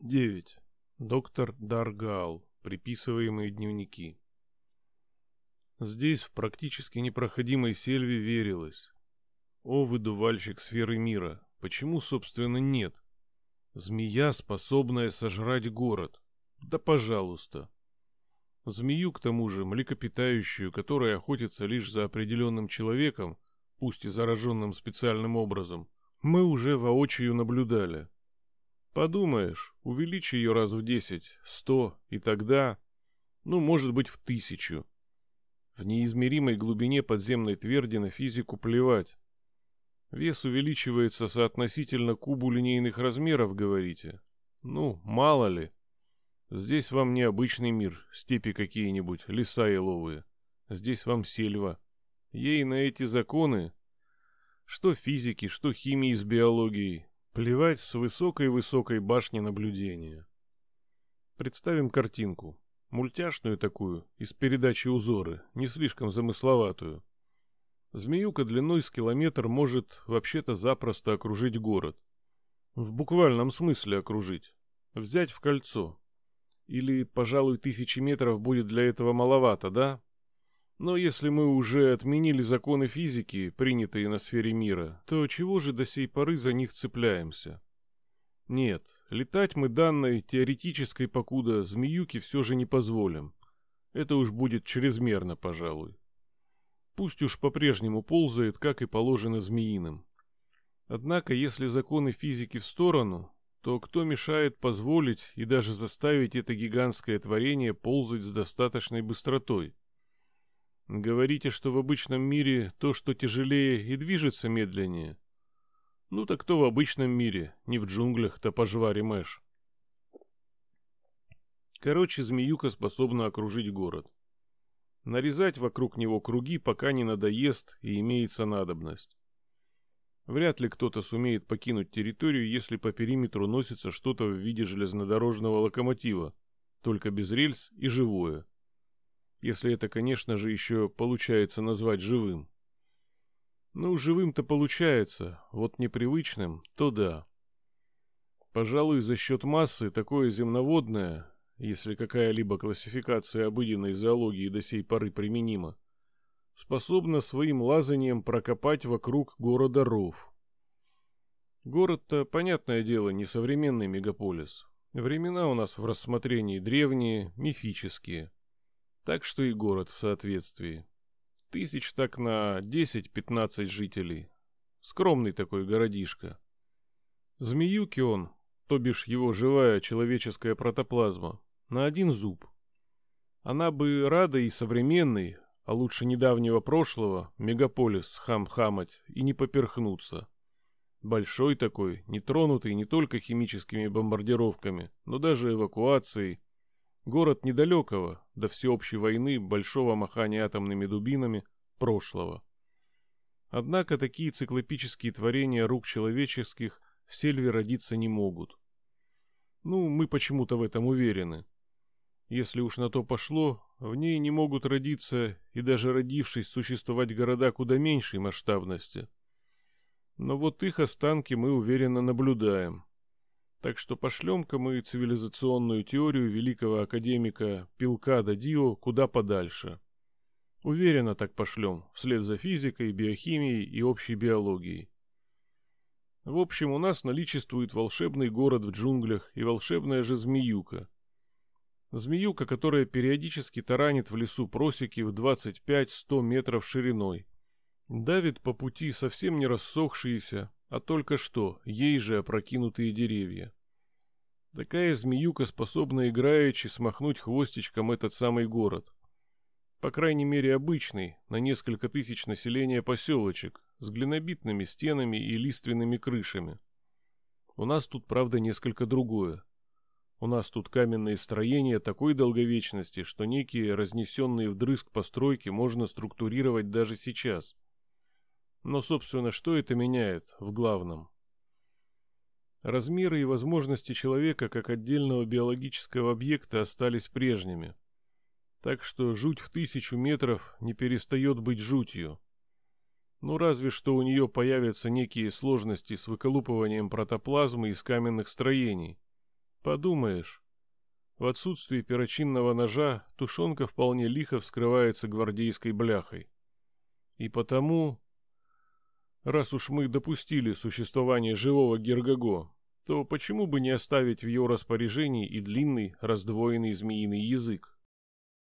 9. Доктор Даргал. Приписываемые дневники. Здесь, в практически непроходимой сельве, верилось. О, выдувальщик сферы мира, почему, собственно, нет? Змея, способная сожрать город. Да пожалуйста. Змею, к тому же, млекопитающую, которая охотится лишь за определенным человеком, пусть и зараженным специальным образом, мы уже воочию наблюдали. Подумаешь, увеличь ее раз в десять, сто, и тогда, ну, может быть, в тысячу. В неизмеримой глубине подземной тверди на физику плевать. Вес увеличивается соотносительно кубу линейных размеров, говорите? Ну, мало ли. Здесь вам не обычный мир, степи какие-нибудь, леса еловые. Здесь вам сельва. Ей на эти законы, что физики, что химии с биологией, Плевать с высокой-высокой башни наблюдения. Представим картинку. Мультяшную такую, из передачи «Узоры», не слишком замысловатую. Змеюка длиной с километр может вообще-то запросто окружить город. В буквальном смысле окружить. Взять в кольцо. Или, пожалуй, тысячи метров будет для этого маловато, да? Но если мы уже отменили законы физики, принятые на сфере мира, то чего же до сей поры за них цепляемся? Нет, летать мы данной теоретической покуда змеюки все же не позволим. Это уж будет чрезмерно, пожалуй. Пусть уж по-прежнему ползает, как и положено змеиным. Однако, если законы физики в сторону, то кто мешает позволить и даже заставить это гигантское творение ползать с достаточной быстротой? Говорите, что в обычном мире то, что тяжелее и движется медленнее. Ну так кто в обычном мире, не в джунглях-то пожвари Мэш. Короче, змеюка способна окружить город. Нарезать вокруг него круги, пока не надоест и имеется надобность. Вряд ли кто-то сумеет покинуть территорию, если по периметру носится что-то в виде железнодорожного локомотива, только без рельс и живое. Если это, конечно же, еще получается назвать живым. Ну, живым-то получается, вот непривычным, то да. Пожалуй, за счет массы такое земноводное, если какая-либо классификация обыденной зоологии до сей поры применима, способна своим лазанием прокопать вокруг города ров. Город-то, понятное дело, не современный мегаполис. Времена у нас в рассмотрении древние, мифические. Так что и город в соответствии. Тысяч так на 10-15 жителей. Скромный такой городишко. Змеюки он, то бишь его живая человеческая протоплазма, на один зуб. Она бы рада и современный, а лучше недавнего прошлого, мегаполис хам-хамать и не поперхнуться. Большой такой, не тронутый не только химическими бомбардировками, но даже эвакуацией, Город недалекого, до всеобщей войны, большого махания атомными дубинами, прошлого. Однако такие циклопические творения рук человеческих в сельве родиться не могут. Ну, мы почему-то в этом уверены. Если уж на то пошло, в ней не могут родиться и даже родившись существовать города куда меньшей масштабности. Но вот их останки мы уверенно наблюдаем. Так что пошлем-ка мы цивилизационную теорию великого академика Пилкада Дио куда подальше. Уверенно так пошлем, вслед за физикой, биохимией и общей биологией. В общем, у нас наличествует волшебный город в джунглях и волшебная же змеюка. Змеюка, которая периодически таранит в лесу просеки в 25-100 метров шириной. Давит по пути совсем не рассохшиеся, а только что ей же опрокинутые деревья. Такая змеюка способна играючи смахнуть хвостичком этот самый город. По крайней мере обычный, на несколько тысяч населения поселочек, с глинобитными стенами и лиственными крышами. У нас тут, правда, несколько другое. У нас тут каменные строения такой долговечности, что некие разнесенные вдрызг постройки можно структурировать даже сейчас – но, собственно, что это меняет в главном? Размеры и возможности человека как отдельного биологического объекта остались прежними. Так что жуть в тысячу метров не перестает быть жутью. Ну разве что у нее появятся некие сложности с выколупыванием протоплазмы из каменных строений. Подумаешь. В отсутствии перочинного ножа тушенка вполне лихо вскрывается гвардейской бляхой. И потому, раз уж мы допустили существование живого Гергаго, то почему бы не оставить в его распоряжении и длинный раздвоенный змеиный язык?